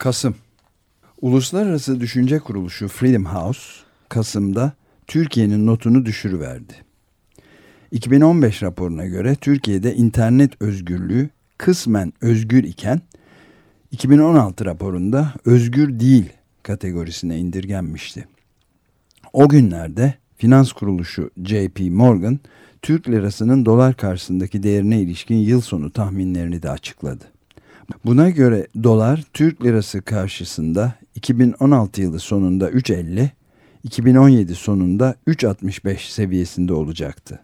Kasım Uluslararası Düşünce Kuruluşu Freedom House Kasım'da Türkiye'nin notunu düşürüverdi. 2015 raporuna göre Türkiye'de internet özgürlüğü kısmen özgür iken 2016 raporunda özgür değil kategorisine indirgenmişti. O günlerde finans kuruluşu JP Morgan Türk lirasının dolar karşısındaki değerine ilişkin yıl sonu tahminlerini de açıkladı. Buna göre dolar Türk lirası karşısında 2016 yılı sonunda 3.50, 2017 sonunda 3.65 seviyesinde olacaktı.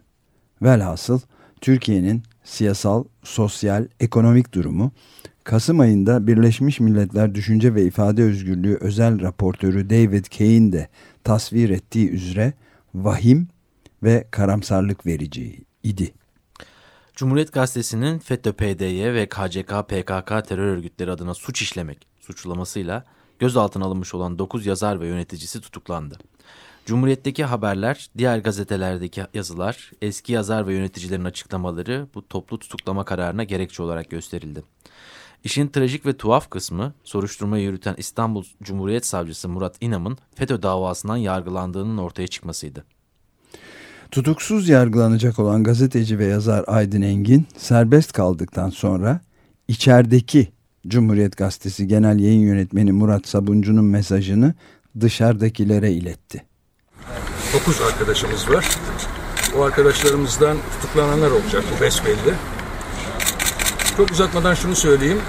Velhasıl Türkiye'nin siyasal, sosyal, ekonomik durumu Kasım ayında Birleşmiş Milletler Düşünce ve İfade Özgürlüğü özel raportörü David Kaye'in de tasvir ettiği üzere vahim ve karamsarlık verici idi. Cumhuriyet Gazetesi'nin FETÖ-PDY ve KCK-PKK terör örgütleri adına suç işlemek suçlamasıyla gözaltına alınmış olan 9 yazar ve yöneticisi tutuklandı. Cumhuriyet'teki haberler, diğer gazetelerdeki yazılar, eski yazar ve yöneticilerin açıklamaları bu toplu tutuklama kararına gerekçe olarak gösterildi. İşin trajik ve tuhaf kısmı soruşturmayı yürüten İstanbul Cumhuriyet Savcısı Murat İnam'ın FETÖ davasından yargılandığının ortaya çıkmasıydı. Tutuksuz yargılanacak olan gazeteci ve yazar Aydın Engin serbest kaldıktan sonra içerideki Cumhuriyet Gazetesi Genel Yayın Yönetmeni Murat Sabuncu'nun mesajını dışarıdakilere iletti. 9 arkadaşımız var. O arkadaşlarımızdan tutuklananlar olacak bu besbelli. Çok uzatmadan şunu söyleyeyim.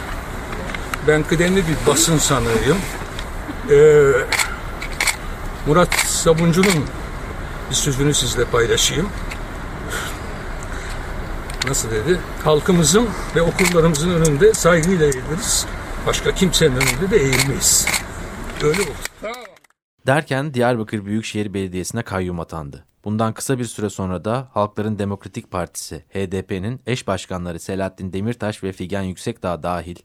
Ben kıdemli bir basın sanığıyım. Ee, Murat Sabuncu'nun bir sözünü sizle paylaşayım. Nasıl dedi? Halkımızın ve okullarımızın önünde saygıyla eğiliriz. Başka kimsenin önünde de eğilmeyiz. Öyle oldu. Derken Diyarbakır Büyükşehir Belediyesi'ne kayyum atandı. Bundan kısa bir süre sonra da Halkların Demokratik Partisi HDP'nin eş başkanları Selahattin Demirtaş ve Figen Yüksekdağ dahil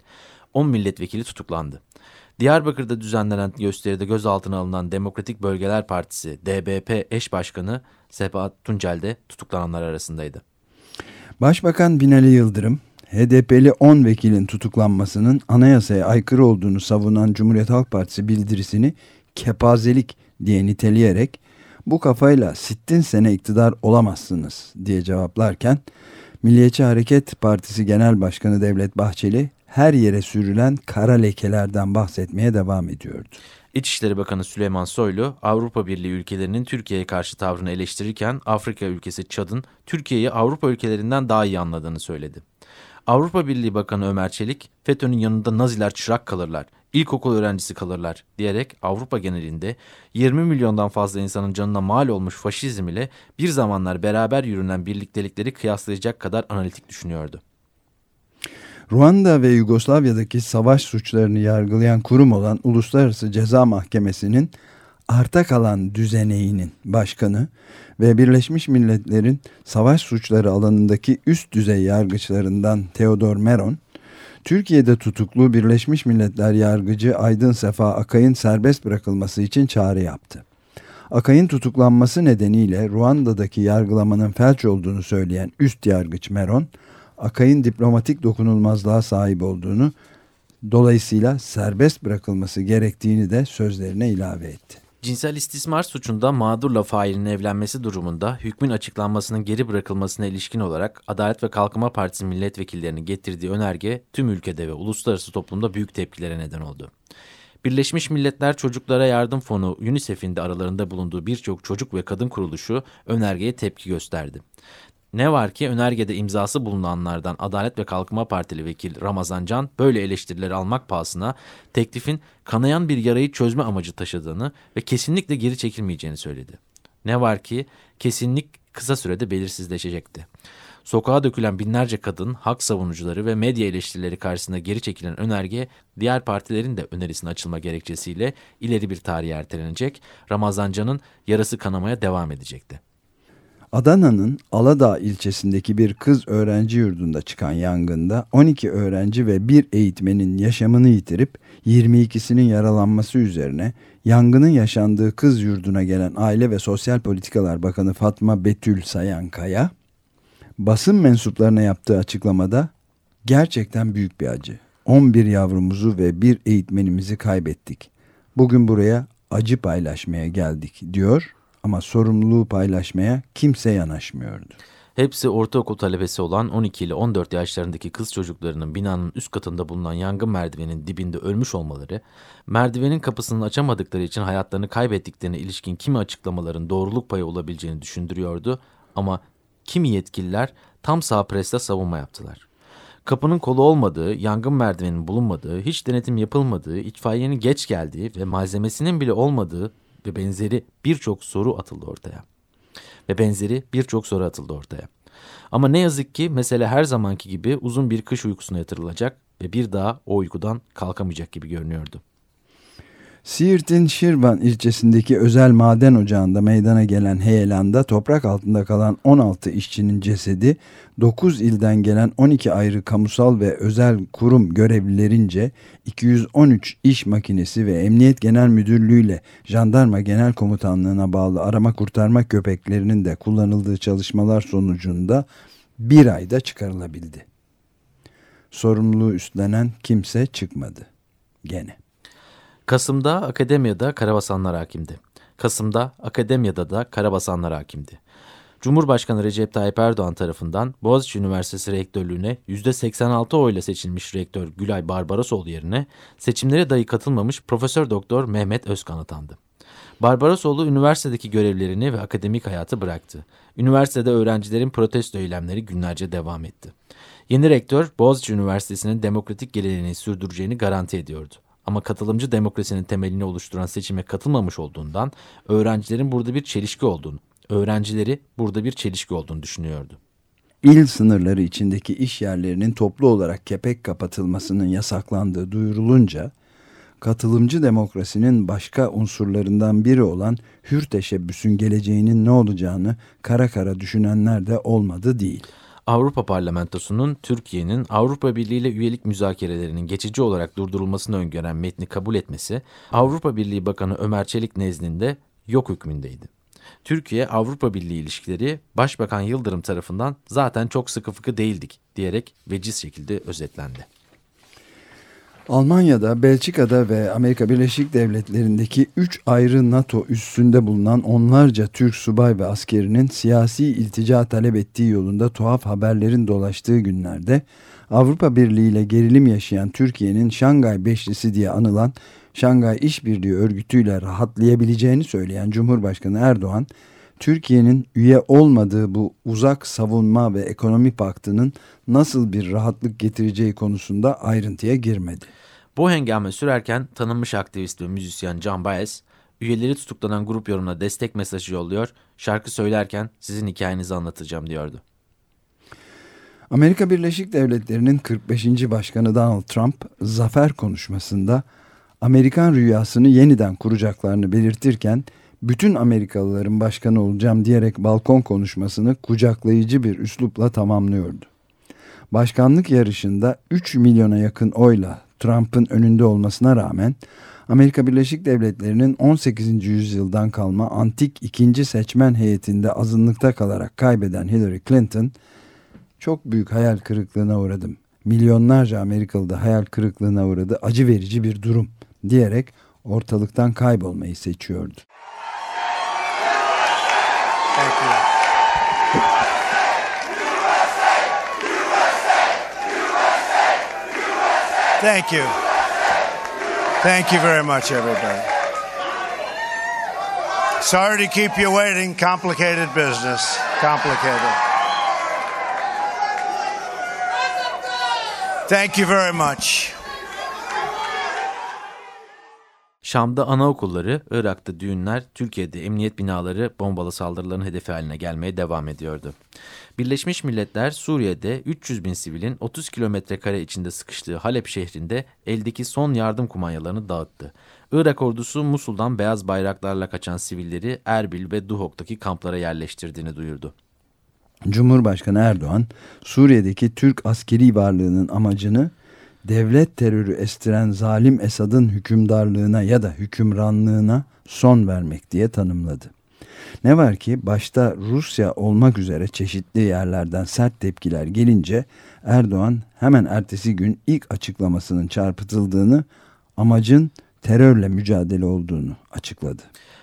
10 milletvekili tutuklandı. Diyarbakır'da düzenlenen gösteride gözaltına alınan Demokratik Bölgeler Partisi DBP eş başkanı Sebahat Tuncel de tutuklananlar arasındaydı. Başbakan Binali Yıldırım, HDP'li 10 vekilin tutuklanmasının anayasaya aykırı olduğunu savunan Cumhuriyet Halk Partisi bildirisini kepazelik diye niteleyerek bu kafayla sittin sene iktidar olamazsınız diye cevaplarken Milliyetçi Hareket Partisi Genel Başkanı Devlet Bahçeli her yere sürülen kara lekelerden bahsetmeye devam ediyordu. İçişleri Bakanı Süleyman Soylu, Avrupa Birliği ülkelerinin Türkiye'ye karşı tavrını eleştirirken Afrika ülkesi Çad'ın Türkiye'yi Avrupa ülkelerinden daha iyi anladığını söyledi. Avrupa Birliği Bakanı Ömer Çelik, FETÖ'nün yanında Naziler çırak kalırlar, ilkokul öğrencisi kalırlar diyerek Avrupa genelinde 20 milyondan fazla insanın canına mal olmuş faşizm ile bir zamanlar beraber yürünen birliktelikleri kıyaslayacak kadar analitik düşünüyordu. Ruanda ve Yugoslavya'daki savaş suçlarını yargılayan kurum olan Uluslararası Ceza Mahkemesi'nin arta kalan düzeneğinin başkanı ve Birleşmiş Milletler'in savaş suçları alanındaki üst düzey yargıçlarından Theodor Meron, Türkiye'de tutuklu Birleşmiş Milletler yargıcı Aydın Sefa Akay'ın serbest bırakılması için çağrı yaptı. Akay'ın tutuklanması nedeniyle Ruanda'daki yargılamanın felç olduğunu söyleyen üst yargıç Meron, Akay'ın diplomatik dokunulmazlığa sahip olduğunu, dolayısıyla serbest bırakılması gerektiğini de sözlerine ilave etti. Cinsel istismar suçunda mağdurla failin evlenmesi durumunda hükmün açıklanmasının geri bırakılmasına ilişkin olarak Adalet ve Kalkınma Partisi milletvekillerinin getirdiği önerge tüm ülkede ve uluslararası toplumda büyük tepkilere neden oldu. Birleşmiş Milletler Çocuklara Yardım Fonu UNICEF'in de aralarında bulunduğu birçok çocuk ve kadın kuruluşu önergeye tepki gösterdi. Ne var ki önergede imzası bulunanlardan Adalet ve Kalkınma Partili vekil Ramazan Can böyle eleştirileri almak pahasına teklifin kanayan bir yarayı çözme amacı taşıdığını ve kesinlikle geri çekilmeyeceğini söyledi. Ne var ki kesinlik kısa sürede belirsizleşecekti. Sokağa dökülen binlerce kadın, hak savunucuları ve medya eleştirileri karşısında geri çekilen önerge diğer partilerin de önerisine açılma gerekçesiyle ileri bir tarihe ertelenecek, Ramazan Can'ın yarası kanamaya devam edecekti. Adana'nın Aladağ ilçesindeki bir kız öğrenci yurdunda çıkan yangında 12 öğrenci ve bir eğitmenin yaşamını yitirip 22'sinin yaralanması üzerine yangının yaşandığı kız yurduna gelen Aile ve Sosyal Politikalar Bakanı Fatma Betül Sayankaya basın mensuplarına yaptığı açıklamada gerçekten büyük bir acı. 11 yavrumuzu ve bir eğitmenimizi kaybettik. Bugün buraya acı paylaşmaya geldik diyor ama sorumluluğu paylaşmaya kimse yanaşmıyordu. Hepsi ortaokul talebesi olan 12 ile 14 yaşlarındaki kız çocuklarının binanın üst katında bulunan yangın merdivenin dibinde ölmüş olmaları, merdivenin kapısını açamadıkları için hayatlarını kaybettiklerine ilişkin kimi açıklamaların doğruluk payı olabileceğini düşündürüyordu ama kimi yetkililer tam sağ presle savunma yaptılar. Kapının kolu olmadığı, yangın merdivenin bulunmadığı, hiç denetim yapılmadığı, itfaiyenin geç geldiği ve malzemesinin bile olmadığı ve benzeri birçok soru atıldı ortaya ve benzeri birçok soru atıldı ortaya. Ama ne yazık ki mesele her zamanki gibi uzun bir kış uykusuna yatırılacak ve bir daha o uykudan kalkamayacak gibi görünüyordu. Siirt'in Şirvan ilçesindeki özel maden ocağında meydana gelen heyelanda toprak altında kalan 16 işçinin cesedi 9 ilden gelen 12 ayrı kamusal ve özel kurum görevlilerince 213 iş makinesi ve Emniyet Genel Müdürlüğü ile Jandarma Genel Komutanlığı'na bağlı arama kurtarma köpeklerinin de kullanıldığı çalışmalar sonucunda bir ayda çıkarılabildi. Sorumluluğu üstlenen kimse çıkmadı. Gene. Kasım'da akademiyada karabasanlar hakimdi. Kasım'da akademiyada da karabasanlar hakimdi. Cumhurbaşkanı Recep Tayyip Erdoğan tarafından Boğaziçi Üniversitesi rektörlüğüne %86 oyla seçilmiş rektör Gülay Barbarosoğlu yerine seçimlere dahi katılmamış Profesör Doktor Mehmet Özkan atandı. Barbarosoğlu üniversitedeki görevlerini ve akademik hayatı bıraktı. Üniversitede öğrencilerin protesto eylemleri günlerce devam etti. Yeni rektör Boğaziçi Üniversitesi'nin demokratik geleneğini sürdüreceğini garanti ediyordu. Ama katılımcı demokrasinin temelini oluşturan seçime katılmamış olduğundan öğrencilerin burada bir çelişki olduğunu, öğrencileri burada bir çelişki olduğunu düşünüyordu. İl sınırları içindeki iş yerlerinin toplu olarak kepek kapatılmasının yasaklandığı duyurulunca katılımcı demokrasinin başka unsurlarından biri olan hür teşebbüsün geleceğinin ne olacağını kara kara düşünenler de olmadı değil. Avrupa Parlamentosu'nun Türkiye'nin Avrupa Birliği ile üyelik müzakerelerinin geçici olarak durdurulmasını öngören metni kabul etmesi, Avrupa Birliği Bakanı Ömer Çelik nezdinde yok hükmündeydi. Türkiye Avrupa Birliği ilişkileri Başbakan Yıldırım tarafından zaten çok sıkı fıkı değildik diyerek veciz şekilde özetlendi. Almanya'da, Belçika'da ve Amerika Birleşik Devletleri'ndeki 3 ayrı NATO üssünde bulunan onlarca Türk subay ve askerinin siyasi iltica talep ettiği yolunda tuhaf haberlerin dolaştığı günlerde Avrupa Birliği ile gerilim yaşayan Türkiye'nin Şangay Beşlisi diye anılan Şangay İşbirliği Örgütü'yle rahatlayabileceğini söyleyen Cumhurbaşkanı Erdoğan, Türkiye'nin üye olmadığı bu uzak savunma ve ekonomi paktının nasıl bir rahatlık getireceği konusunda ayrıntıya girmedi. Bu hengame sürerken tanınmış aktivist ve müzisyen Can Baez, üyeleri tutuklanan grup yorumuna destek mesajı yolluyor, şarkı söylerken sizin hikayenizi anlatacağım diyordu. Amerika Birleşik Devletleri'nin 45. Başkanı Donald Trump zafer konuşmasında Amerikan rüyasını yeniden kuracaklarını belirtirken bütün Amerikalıların başkanı olacağım diyerek balkon konuşmasını kucaklayıcı bir üslupla tamamlıyordu. Başkanlık yarışında 3 milyona yakın oyla Trump'ın önünde olmasına rağmen Amerika Birleşik Devletleri'nin 18. yüzyıldan kalma antik ikinci seçmen heyetinde azınlıkta kalarak kaybeden Hillary Clinton çok büyük hayal kırıklığına uğradım. Milyonlarca Amerikalı da hayal kırıklığına uğradı. Acı verici bir durum diyerek ortalıktan kaybolmayı seçiyordu. Thank you. Thank you. Thank you very much, everybody. Sorry to keep you waiting. Complicated business. Complicated. Thank you very much. Şam'da anaokulları, Irak'ta düğünler, Türkiye'de emniyet binaları bombalı saldırıların hedefi haline gelmeye devam ediyordu. Birleşmiş Milletler Suriye'de 300 bin sivilin 30 kilometre kare içinde sıkıştığı Halep şehrinde eldeki son yardım kumanyalarını dağıttı. Irak ordusu Musul'dan beyaz bayraklarla kaçan sivilleri Erbil ve Duhok'taki kamplara yerleştirdiğini duyurdu. Cumhurbaşkanı Erdoğan, Suriye'deki Türk askeri varlığının amacını devlet terörü estiren zalim Esad'ın hükümdarlığına ya da hükümranlığına son vermek diye tanımladı. Ne var ki başta Rusya olmak üzere çeşitli yerlerden sert tepkiler gelince Erdoğan hemen ertesi gün ilk açıklamasının çarpıtıldığını amacın terörle mücadele olduğunu açıkladı.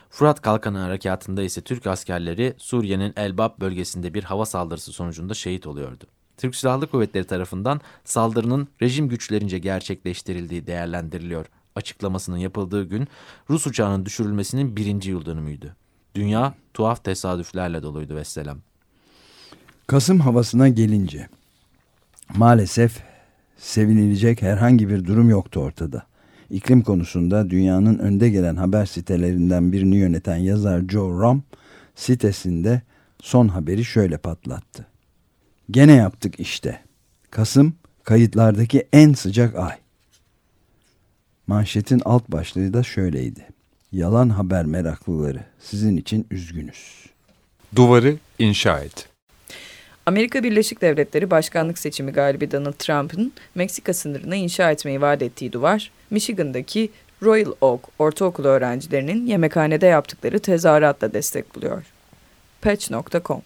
Fırat Kalkanı Harekatı'nda ise Türk askerleri Suriye'nin Elbap bölgesinde bir hava saldırısı sonucunda şehit oluyordu. Türk Silahlı Kuvvetleri tarafından saldırının rejim güçlerince gerçekleştirildiği değerlendiriliyor. Açıklamasının yapıldığı gün Rus uçağının düşürülmesinin birinci yıl dönümüydü. Dünya tuhaf tesadüflerle doluydu vesselam. Kasım havasına gelince maalesef sevinilecek herhangi bir durum yoktu ortada. İklim konusunda dünyanın önde gelen haber sitelerinden birini yöneten yazar Joe Rom sitesinde son haberi şöyle patlattı. Gene yaptık işte. Kasım kayıtlardaki en sıcak ay. Manşetin alt başlığı da şöyleydi. Yalan haber meraklıları sizin için üzgünüz. Duvarı inşa et. Amerika Birleşik Devletleri başkanlık seçimi galibi Donald Trump'ın Meksika sınırına inşa etmeyi vaat ettiği duvar, Michigan'daki Royal Oak Ortaokulu öğrencilerinin yemekhanede yaptıkları tezahüratla destek buluyor. Patch.com